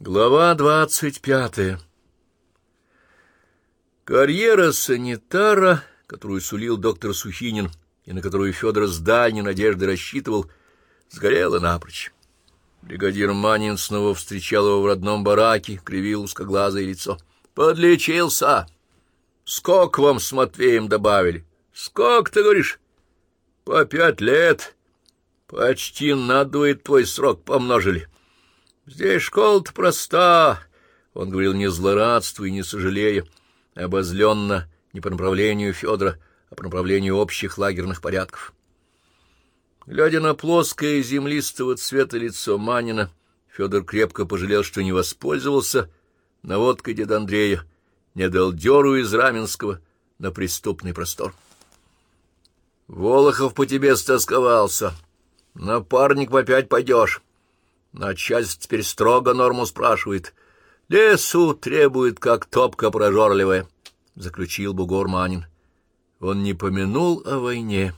Глава двадцать пятая Карьера санитара, которую сулил доктор Сухинин и на которую Федор с дальней надеждой рассчитывал, сгорела напрочь. Бригадир Манин снова встречал его в родном бараке, кривил узкоглазое лицо. «Подлечился! Сколько вам с Матвеем добавили? Сколько, ты говоришь? По пять лет. Почти надует твой срок помножили». Здесь школа-то проста, — он говорил не злорадствуя и не сожалея, обозленно не по направлению Федора, а по направлению общих лагерных порядков. Глядя на плоское землистого цвета лицо Манина, Федор крепко пожалел, что не воспользовался наводкой деда Андрея, не дал дёру из Раменского на преступный простор. Волохов по тебе стосковался. Напарник опять пойдешь. Начальство теперь строго норму спрашивает. Лесу требует, как топка прожорливая, — заключил бугор Манин. Он не помянул о войне,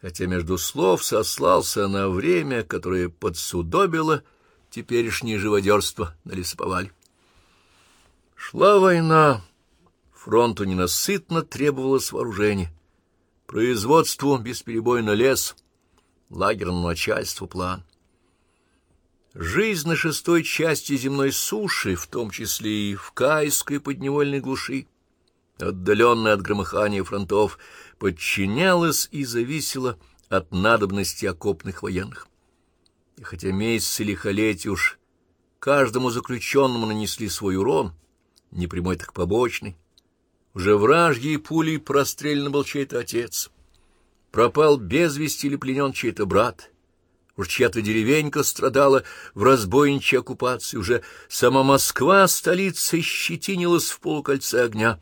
хотя между слов сослался на время, которое подсудобило теперешнее живодерство на лесоповале. Шла война, фронту ненасытно требовалось вооружение, производству бесперебойно лес, лагерному начальству план. Жизнь на шестой части земной суши, в том числе и в Кайской подневольной глуши, отдаленная от громыхания фронтов, подчинялась и зависела от надобности окопных военных. И хотя месяц или лихолетие уж каждому заключенному нанесли свой урон, не прямой так побочный, уже вражьей пулей прострелен был чей-то отец, пропал без вести или пленен чей-то брат — Уж чья-то деревенька страдала в разбойничьей оккупации, уже сама Москва, столица, щетинилась в полукольце огня.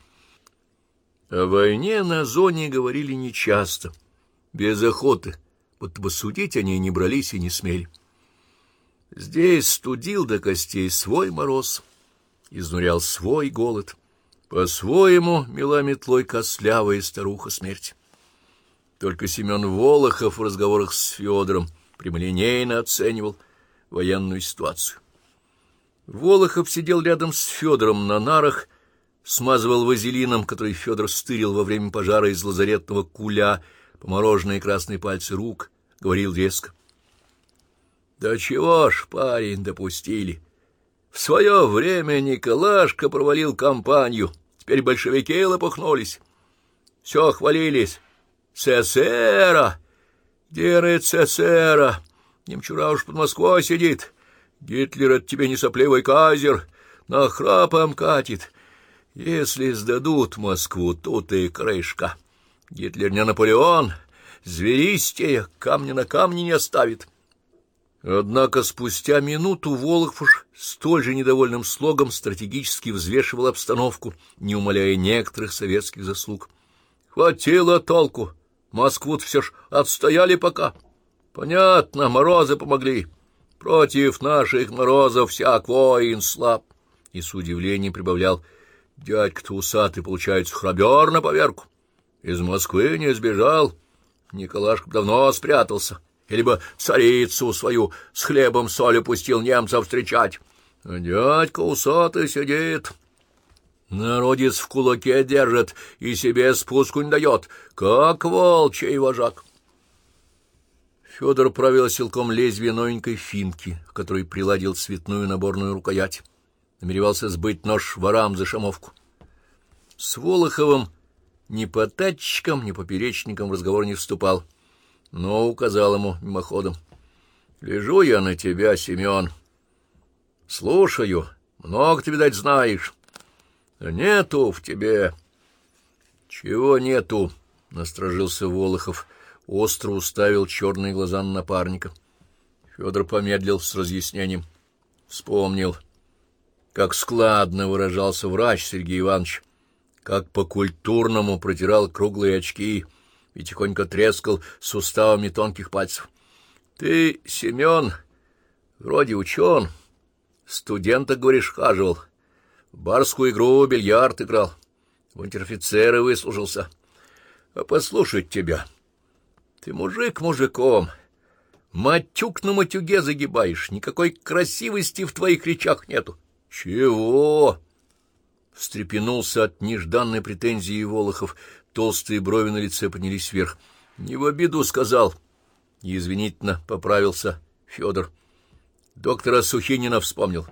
О войне на зоне говорили нечасто, без охоты, будто бы судить они не брались и не смели. Здесь студил до костей свой мороз, изнурял свой голод, по-своему мела метлой кослявая старуха смерть. Только Семен Волохов в разговорах с Федором прямолинейно оценивал военную ситуацию. Волохов сидел рядом с Федором на нарах, смазывал вазелином, который Федор стырил во время пожара из лазаретного куля, помороженные красные пальцы рук, говорил резко. — Да чего ж, парень, допустили? В свое время Николашка провалил кампанию, теперь большевики лопухнулись. Все хвалились. СССРа! Где ЦСРа? Немчура уж под Москвой сидит. Гитлер от тебе не сопливый казер, на храпом катит. Если сдадут Москву, тут и крышка. Гитлер не Наполеон, зверистее, камня на камне не оставит. Однако спустя минуту Волохов столь же недовольным слогом стратегически взвешивал обстановку, не умаляя некоторых советских заслуг. Хватило толку. Москву все ж отстояли пока. Понятно, морозы помогли. Против наших морозов всяк воин слаб. И с удивлением прибавлял, дядька-то усатый, получается, храбер на поверку. Из Москвы не сбежал. Николашка давно спрятался. Или бы царицу свою с хлебом солью пустил немцев встречать. А дядька усатый сидит... Народец в кулаке держит и себе спуску не дает, как волчий вожак. Федор правил силком лезвие новенькой финки, в которой приладил цветную наборную рукоять. Намеревался сбыть нож ворам за шамовку. С Волоховым ни по татчикам, ни поперечникам в разговор не вступал, но указал ему мимоходом. — Лежу я на тебя, Семен. — Слушаю. Много ты, видать, знаешь. Нету в тебе. Чего нету? Насторожился Волохов, остро уставил черные глаза на напарника. Федор помедлил с разъяснением. Вспомнил, как складно выражался врач Сергей Иванович, как по-культурному протирал круглые очки и тихонько трескал суставами тонких пальцев. — Ты, Семен, вроде учен, студента, говоришь, хаживал. — барскую игру бильярд играл, в унтер-офицеры выслужился. А послушать тебя. Ты мужик мужиком, Матюк на матюге загибаешь, никакой красивости в твоих речах нету. Чего? Встрепенулся от нежданной претензии Волохов. Толстые брови на лице поднялись вверх. Не в обиду сказал. Извинительно поправился Федор. Доктора Сухинина вспомнил.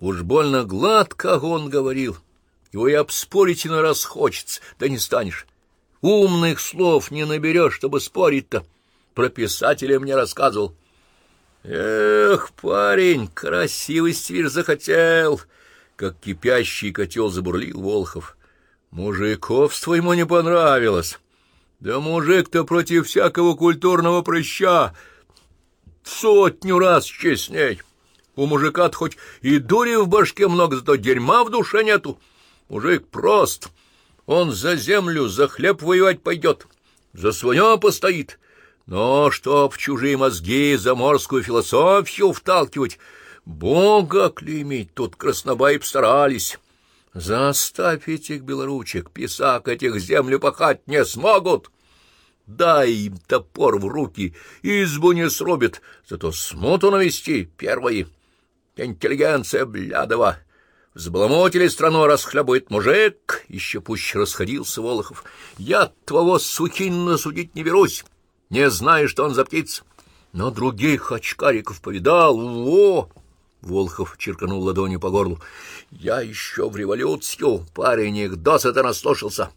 Уж больно гладко он говорил. Его и обспорить на раз хочется, да не станешь. Умных слов не наберешь, чтобы спорить-то. Про писателя мне рассказывал. Эх, парень, красивость вишь захотел, как кипящий котел забурлил Волхов. Мужиковство ему не понравилось. Да мужик-то против всякого культурного прыща сотню раз честней. У мужика хоть и дури в башке много, зато дерьма в душе нету. Мужик прост. Он за землю, за хлеб воевать пойдет, за свое постоит. Но чтоб в чужие мозги заморскую философию вталкивать, Бога клеймить тут краснобаи постарались. Заставь этих белоручек, писак этих землю пахать не смогут. Дай им топор в руки, избу не срубит, зато смуту навести первые. Интеллигенция блядова. Взбаламутили страну, расхлябует мужик, еще пуще расходился Волохов. Я твоего сукина судить не берусь, не знаю, что он за птица. Но других очкариков повидал, во! Волхов черканул ладонью по горлу. Я еще в революцию, парень их досыта наслушался.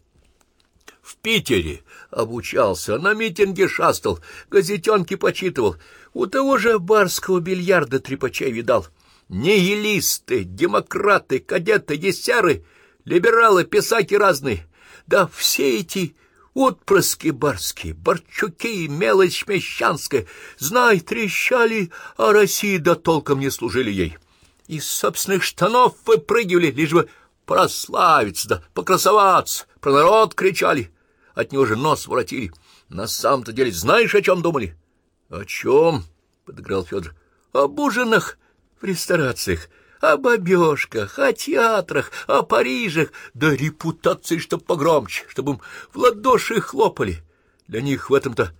В Питере обучался, на митинге шастал, газетенки почитывал. У того же барского бильярда трепачей видал. Нигилисты, демократы, кадеты, десяры, либералы, писаки разные. Да все эти отпрыски барские, борчуки, мелочь мещанская, знай, трещали, а России да толком не служили ей. Из собственных штанов выпрыгивали, лишь бы прославиться да покрасоваться, про народ кричали, от него же нос воротили. На самом-то деле знаешь, о чем думали? — О чем? — подыграл Федор. — Об ужинах в ресторациях, о бабёшках, о театрах, о Парижах, да репутации, чтоб погромче, чтобы им в ладоши хлопали. Для них в этом-то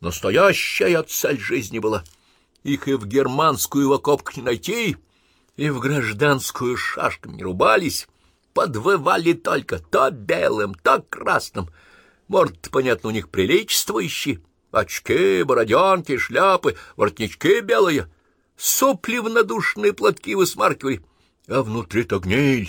настоящая цель жизни была. Их и в германскую в окопках не найти, и в гражданскую шашками не рубались, подвывали только то белым, то красным. Может, понятно, у них приличествующие, очки, бороденки, шляпы, воротнички белые — сопли в надушные платки высмаркивали, а внутри-то гниль.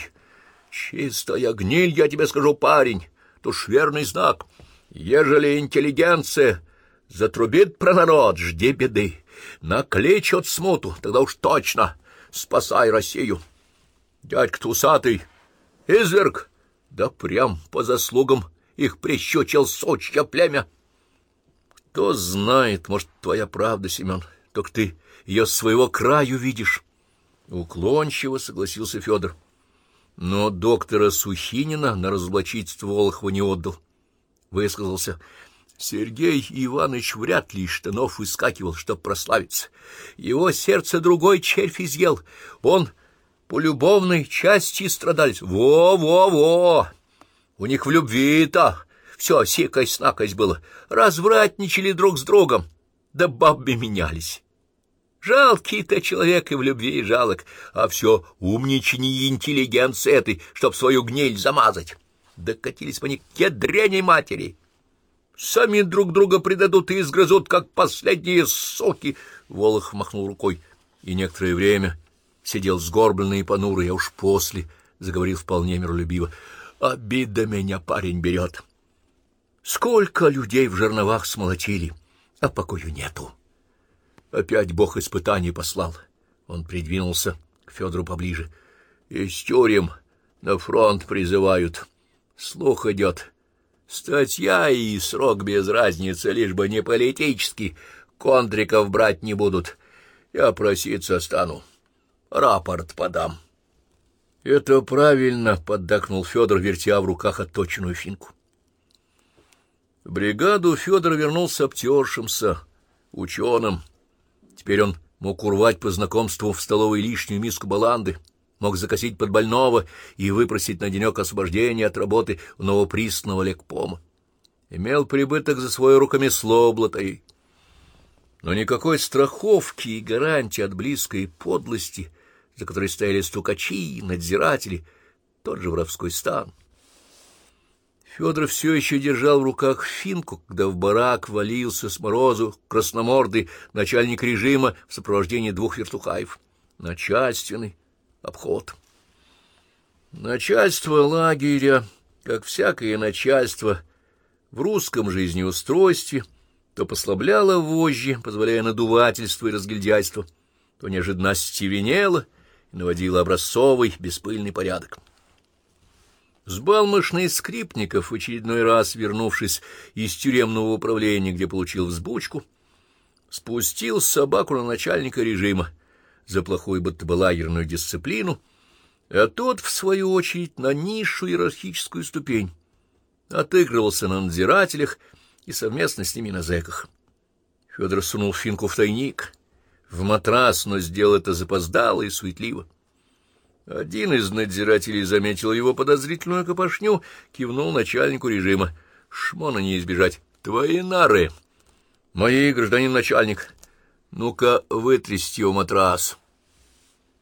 Чистая гниль, я тебе скажу, парень, то ж верный знак. Ежели интеллигенция затрубит про народ, жди беды. Накличут смуту, тогда уж точно спасай Россию. Дядька Тусатый, изверг, да прям по заслугам их прищучил сочья племя. Кто знает, может, твоя правда, Семен, только ты ее с своего краю видишь. Уклончиво согласился Федор. Но доктора Сухинина на разоблачительство Волохова не отдал. Высказался. Сергей Иванович вряд ли из штанов выскакивал, чтоб прославиться. Его сердце другой червь изъел. Он по любовной части страдались. Во-во-во! У них в любви-то все сикость-накость было. Развратничали друг с другом, да бабы менялись. Жалкий-то человек и в любви и жалок, а все умничание и интеллигенция этой, чтоб свою гниль замазать. Докатились по них к дряней матери. Сами друг друга предадут и изгрызут, как последние соки. Волох махнул рукой и некоторое время сидел сгорбленный и понурый, а уж после заговорил вполне миролюбиво. Обида меня парень берет. Сколько людей в жерновах смолотили, а покою нету. Опять Бог испытаний послал. Он придвинулся к Федору поближе. Из тюрем на фронт призывают. Слух идет. Статья и срок без разницы, лишь бы не политический. Контриков брать не будут. Я проситься стану. Рапорт подам. — Это правильно, — поддакнул Федор, вертя в руках отточенную финку. Бригаду Федор вернулся обтершимся, ученым, Теперь он мог урвать по знакомству в столовой лишнюю миску баланды, мог закосить под больного и выпросить на денек освобождения от работы у новопристного лекпома. Имел прибыток за свое рукомесло блатой. Но никакой страховки и гарантии от близкой подлости, за которой стояли стукачи, надзиратели, тот же воровской стан. Федор все еще держал в руках финку, когда в барак валился с морозу красномордый начальник режима в сопровождении двух вертухаев. Начальственный обход. Начальство лагеря, как всякое начальство, в русском жизнеустройстве то послабляло вожжи, позволяя надувательство и разгильдяйство, то неожиданно стивенело и наводило образцовый беспыльный порядок. Сбалмошный Скрипников, в очередной раз вернувшись из тюремного управления, где получил взбучку, спустил собаку на начальника режима за плохую будто бы лагерную дисциплину, а тот, в свою очередь, на низшую иерархическую ступень, отыгрывался на надзирателях и совместно с ними на зэках. Федор сунул финку в тайник, в матрас, но сделал это запоздало и суетливо. Один из надзирателей заметил его подозрительную копошню, кивнул начальнику режима. Шмона не избежать. Твои нары! Мои, гражданин начальник. Ну-ка, вытрясти его матрас.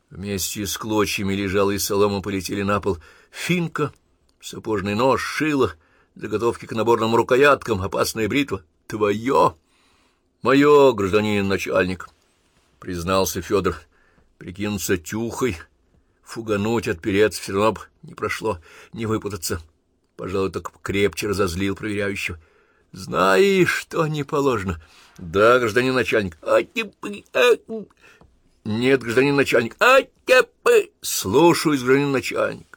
Вместе с клочьями лежала и солома полетели на пол. Финка, сапожный нож, шило, заготовки к наборным рукояткам, опасная бритва. Твое! Мое, гражданин начальник, признался Федор. Прикинуться тюхой — Фугануть, отпереться все равно не прошло, не выпутаться. Пожалуй, так крепче разозлил проверяющего. — Знаешь, что не положено? — Да, гражданин начальник. — А типы... А... Нет, гражданин начальник. — А типы... Слушаюсь, гражданин начальник.